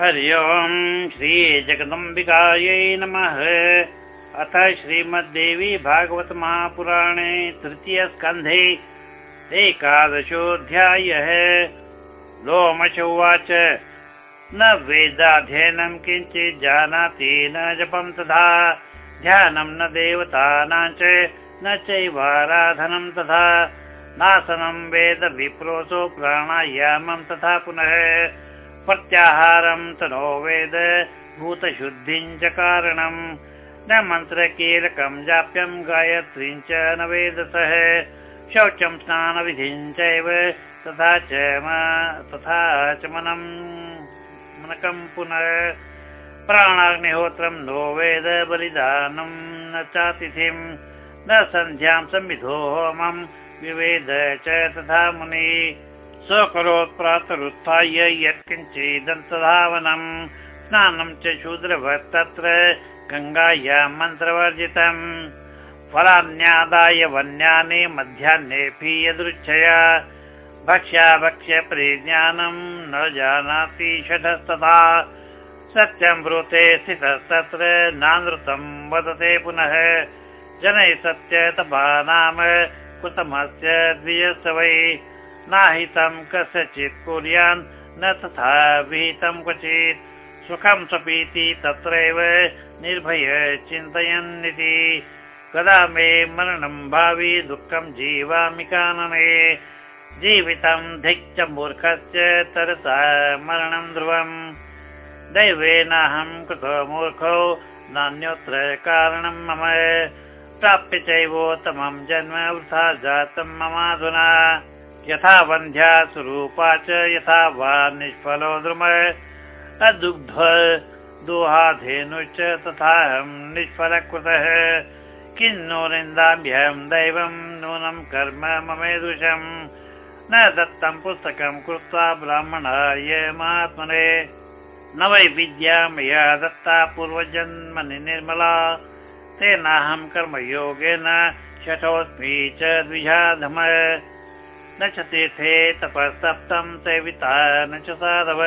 हरि ओम् श्रीजगदम्बिकायै नमः। अथ श्रीमद्देवी भागवत महापुराणे तृतीयस्कन्धे एकादशोऽध्यायः। लोमश उवाच न वेदाध्ययनं किञ्चित् जानाति न जपं तथा। ध्यानं न देवतानां च न चैवाराधनं तथा। नासनं वेद विप्रोसो प्राणायामं तथा पुनः प्रत्याहारं तनो वेद भूतशुद्धिं च कारणम् न मन्त्रकीलकं जाप्यं च न वेदसः शौचं स्नानविधिं चैव तथा च तथा च मनम्। मनकं पुनः प्राणाग्निहोत्रं नो वेद बलिदानं न चातिथिं। न सन्ध्यां संविधो होमं विवेद च तथा मुनि स्वकरोत् प्रातरुत्थाय यत्किञ्चिदन्तधावनम् स्नानं च शूद्रवत् तत्र गङ्गाया मन्त्रवर्जितम्। फलान्यादाय वन्यानि मध्याह्नेऽपि यदृच्छया भक्ष्या भक्ष्य परिज्ञानं न जानाति षठस्तथा। सत्यं ब्रूते स्थितस्तत्र नानृतं वदते पुनः। जनैः सत्य तपा नाम कृतमस्य द्विजस्य वै नाहितं कस्यचित् कुर्यान् न तथा विहितं क्वचित्। सुखं स्वपीति तत्रैव निर्भय चिन्तयन्निति। कदा मे मरणं भावि दुःखं जीवामि कानने। जीवितं धिक् मूर्खस्य तरसा मरणं ध्रुवम्। दैवेनाहं कृतो मूर्खो नान्योत्र कारणं मम। प्राप्य चैवोत्तमं जन्म वृथा जातं ममाधुना यथा वन्ध्या स्वरूपा च यथा वा निष्फलो द्रुम अदुग्ध दोहाधेनुश्च तथाहं निष्फलकृतः। किन्नो निन्दाभ्यहं दैवं नूनं कर्म ममेदृशम् न दत्तं पुस्तकं कृत्वा ब्राह्मणाय महात्मने न वै विद्या मया दत्ता पूर्वजन्मनि निर्मला। तेनाहं कर्मयोगेन शठोऽस्मि च द्विजाधम। न च तीर्थे तपस्तप्तं सेविता न च साधव।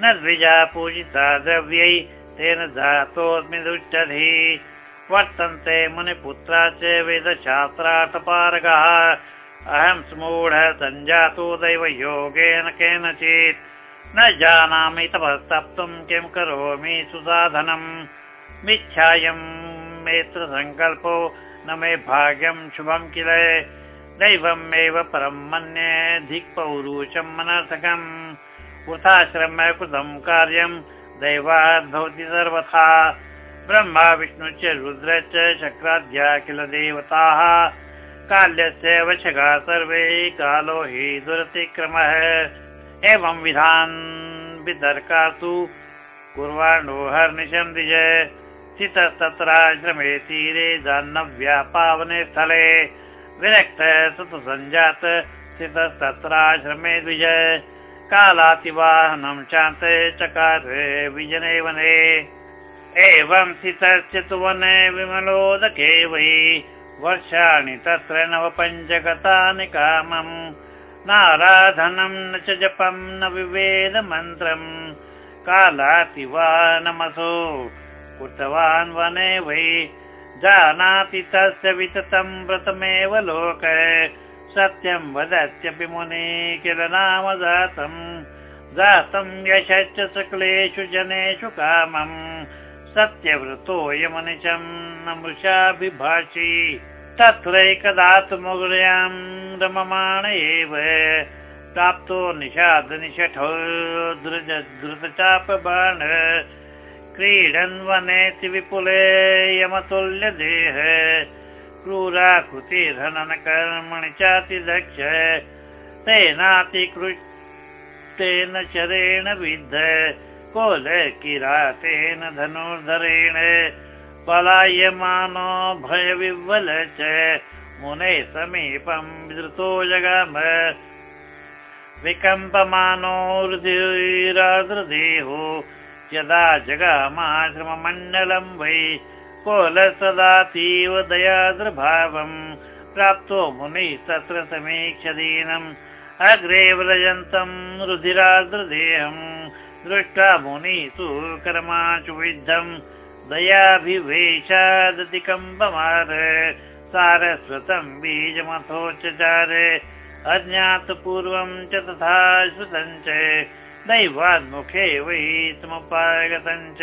न द्विजा पूजिता द्रव्यै तेन जातोऽस्मि दुष्टधि। वर्तन्ते मुनिपुत्रा च वेदशास्त्रार्थपारगः अहं स्मूढ सञ्जातो दैवयोगेन केनचित्। न जानामि तपस्तप्तुं किं करोमि सुसाधनम् मिथ्यायं मेत्र सङ्कल्पो न मे भाग्यं शुभं किल दैवमेव परं मन्ये धिक्पौरुषं मनर्थकम् वृथाश्रम कृतं कार्यं दैवाद् भवति सर्वथा। ब्रह्मा विष्णु च रुद्र च शक्राद्या किल देवताः। काल्यस्य वशगा सर्वे कालो हि दुरतिक्रमः। एवं विधान् वितर्कासु। द्विज स्थितस्तत्राश्रमे तीरे जाह्नव्या पावने स्थले विरक्त सुतसञ्जात स्थितस्तत्राश्रमे द्विज। कालातिवाहनं चान्त चकार विजने वने एवं स्थितस्य तु वने विमलोदके वै। वर्षाणि तत्र नव पञ्चगतानि कामम्। नाराधनं न च जपं न विवेद मन्त्रम् कालातिवाहनमसो। कृतवान् वने वै जानाति तस्य विततं व्रतमेव लोक। सत्यं वदत्यपि मुने किल नाम जातम् जातं यशश्च सकलेषु जनेषु कामम् सत्यव्रतोऽयमनिशं न मृषाभिभाषि तत्रैकदातुमुग्र्यां रममाण एव। प्राप्तो निषाद निषठो क्रीडन् वनेति विपुले यमतुल्य देह क्रूराकृतिर्हनन कर्मणि चातिदक्ष तेनातिकृतेन चरेण विद्ध कोल किरातेन धनुर्धरेण पलायमानो भयविह्वल च मुने समीपं विधृतो जगाम। विकम्पमानो हृदिराद्रदेहो यदा जगामाश्रममण्डलं वै कोल सदातीव दयाद्रभावम् प्राप्तो मुनिः तत्र समीक्षदीनम् अग्रे व्रजन्तं रुधिराद्रदेहम् दृष्ट्वा मुनितु कर्माचु विद्धम् दयाभिवेशादतिकम्बमार सारस्वतं बीजमथोच्चार अज्ञातपूर्वं च तथा श्रुतं च समुपागतं च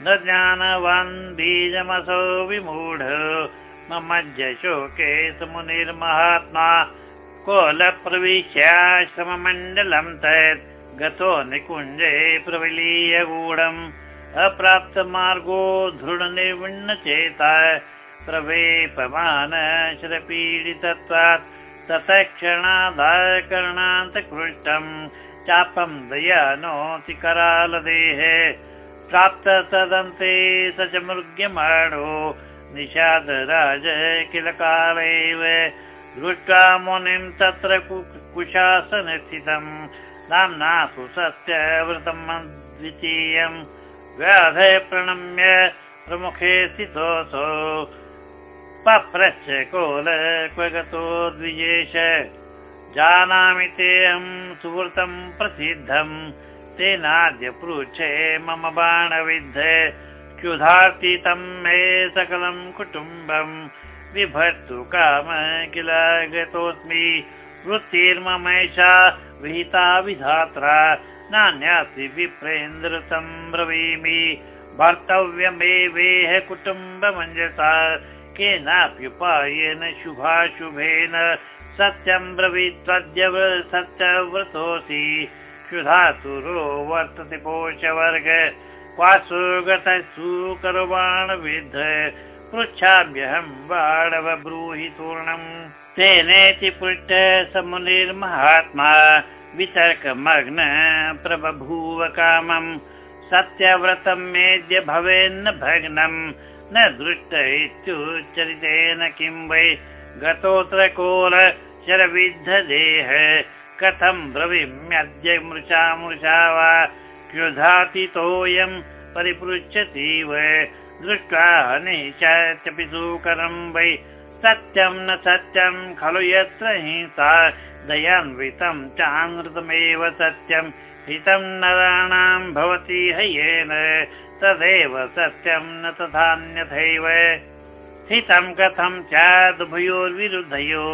न ज्ञानवान् बीजमसौ विमूढ। मम शोके समुनिर्महात्मा कोलप्रविश्याश्रममण्डलं तत् गतो निकुञ्जे प्रविलीय गूढम्। अप्राप्तमार्गो दृढनिर्विण्णचेता प्रवेपमान शरपीडितत्वात्। ततः क्षणादायकरणान्तकृष्टम् चापं दयानोति करालदेहे। प्राप्त तदन्ते स च मृग्यमाणो। निषादराज किल कालैव। दृष्ट्वा मुनिं तत्र कुशासनस्थितम् नाम्ना सुसत्यव्रतम् द्वितीयम् व्याधय प्रणम्य प्रमुखे स्थितोऽसौ पप्रश्च कोल क्व गतो द्विजेश जानामि तेऽहं सुहृतं प्रसिद्धम् तेनाद्य पृच्छे मम बाणविद्ध। क्षुधार्तितं मे सकलं कुटुम्बम् बिभर्तु काम किल गतोऽस्मि। वृत्तिर्ममैषा विहिता विधात्रा। नान्यासि विप्रेन्द्र सम्ब्रवीमि भर्तव्यमेवेह कुटुम्बमञ्जसा। केनाप्युपायेन शुभाशुभेन सत्यं ब्रवीत्वद्य सत्यव्रतोऽसि। क्षुधातुरो वर्तते पोषवर्ग क्वासु गतसु करवाणविद्ध पृच्छाम्यहं बाणव ब्रूहि पूर्णम् तेनेति पृष्ठ समुनिर्महात्मा वितर्कमग्न प्रबभूव कामम्। सत्यव्रतं मेद्य भवेन्न भग्नम् न दृष्ट इत्युच्चरितेन किं वै। गतोऽत्र कोल शरविद्धदेह कथं ब्रवीम्यद्य मृषा मृषा वा क्षुधातितोऽयं परिपृच्छतीव दृष्ट्वा हनिशत्यपि सुकरं वै सत्यं न सत्यं खलु यत्र हिंसा दयान्वितं चानृतमेव सत्यं हितं नराणां भवति हयेन तदेव सत्यं न तथान्यथैव। हितं कथं स्यादुभयोर्विरुद्धयो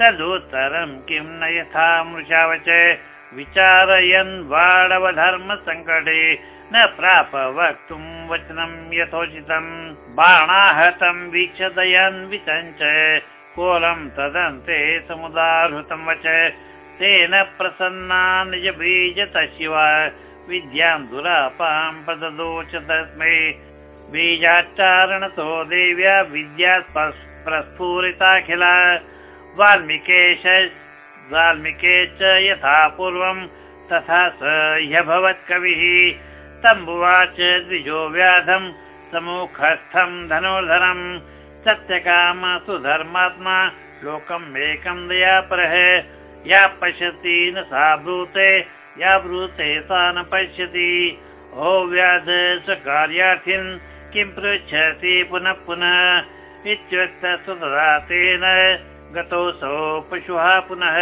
तदुत्तरं किं न यथा मृषावच? विचारयन् वाडवधर्मसङ्कटे न प्राप वक्तुं वचनं यथोचितं। बाणाहतं वीक्षदयन्वितं च कोलं तदन्ते समुदाहृतं वच। तेन प्रसन्ना निज बीजत शिव विद्यां दुरापां प्रददोच तस्मै बीजाच्चारणतो देव्या विद्या प्रस्फुरिताखिल वाल्मीकेश वाल्मीके च यथा पूर्वं तथा स ह्यभवत् कविः तम्बुवाच द्विजो व्याधम् समुखस्थं धनुर्धरम् सत्यकाम सुधर्मात्मा लोकम् एकं दया परः। या पश्यति न सा ब्रूते या ब्रूते सा न पश्यति। ओ व्याध स्वकार्यार्थिन् किं पृच्छति पुनः पुनः? इत्युक्तस्तदा तेन गतोऽसौ पशुः पुनः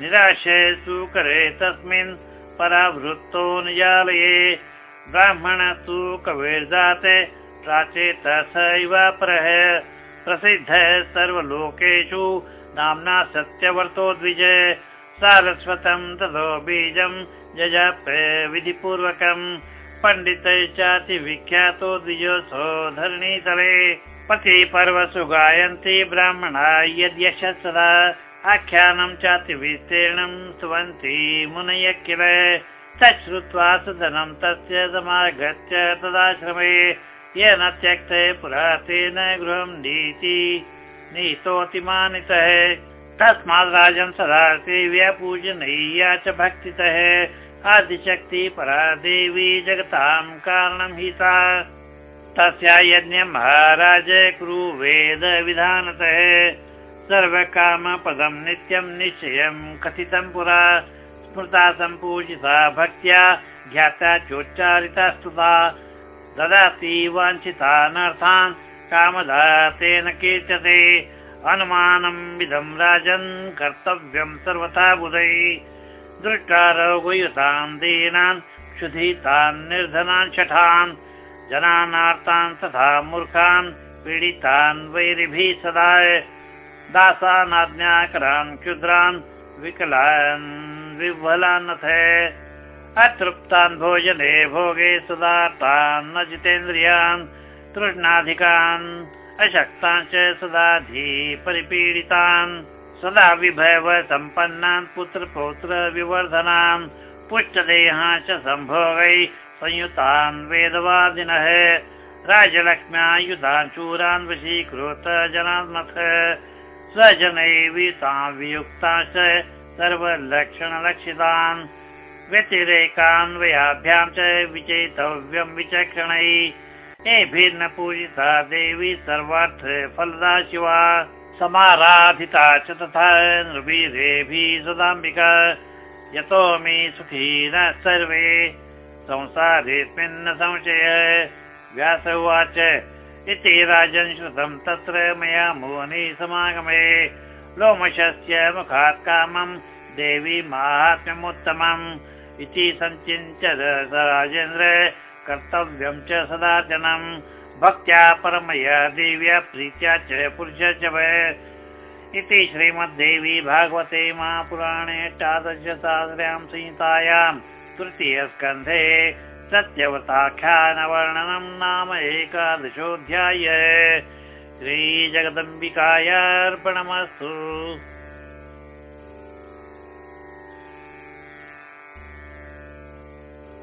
निराशे सुकरे तस्मिन् परावृत्तो निजालये। ब्राह्मण तु कविर्जाते प्राचेत सैव परः। प्रसिद्धः सर्वलोकेषु नाम्ना सत्यवर्तो द्विज। सारस्वतं ततो बीजं जजप विधिपूर्वकम्। पण्डितैश्चाति विख्यातो द्विजोऽसो धरणीतले पति पर्वसु गायन्ति ब्राह्मणा यद्यश सदा आख्यानं चाति विस्तीर्णं स्तुवन्ति मुनय किल। तच्छ्रुत्वा सदनं तस्य समागत्य तदाश्रमे। येन त्यक्ते पुरा तेन गृहं नीति। नीतोऽतिमानितः। तस्मात् राजन् सदा सेव्या पूजनीया च भक्तितः। आदिशक्ति परा देवी जगतां कारणं हिता तस्या यज्ञ महाराज कुरुवेद विधानतः सर्वकामपदं नित्यं निश्चयं कथितं पुरा स्मृता सम्पूजिता भक्त्या ज्ञाता चोच्चारिता स्तुता ददाति वाञ्छितानर्थान् कामदा तेन अनुमानम् इदं राजन् कर्तव्यं सर्वथा बुधै। दृष्टारोगयुतान् दीनान् क्षुधितान् निर्धनान् शठान् जनानार्तान् तथा मूर्खान् पीडितान् वैरिभिः सदा दासानाज्ञाकरान् क्षुद्रान् विकलान् विह्वलान्नथ अतृप्तान् भोजने भोगे सुदातान् न जितेन्द्रियान् तृष्णाधिकान् अशक्तान् च सदाधि परिपीडितान् सदा विभव सम्पन्नान् पुत्रपौत्र विवर्धनान्। पुष्टदेहा च सम्भोगै संयुतान् वेदवादिनः। राजलक्ष्म्यायुधान् चूरान् वशीकृत जनान्मथ स्वजनैवितान् वियुक्ताश्च सर्वलक्षणलक्षितान्। व्यतिरेकान्वयाभ्यां च विचेतव्यं विचक्षणै। एभिर्न पूजिता देवी सर्वार्थ फलदा शिवा। समाराधिता च तथा नृभिरेभिः सदाम्बिका। यतो मे सुखी न सर्वे संसारेऽस्मिन् संशय। व्यास उवाच इति राजन् श्रुतं तत्र मया मुनि समागमे। लोमशस्य मुखात् कामम् देवी माहात्म्यमुत्तमम्। इति सञ्चिन्त्य राजेन्द्र कर्तव्यं च सदा जनम्। भक्त्या परमया देव्या प्रीत्या च पुरुष च इति श्रीमद्देवी भागवते महापुराणे अष्टादशसास्र्यां संहितायां तृतीयस्कन्धे सत्यवताख्यानवर्णनं नाम एकादशोऽध्याय श्रीजगदम्बिकायार्पणमस्तु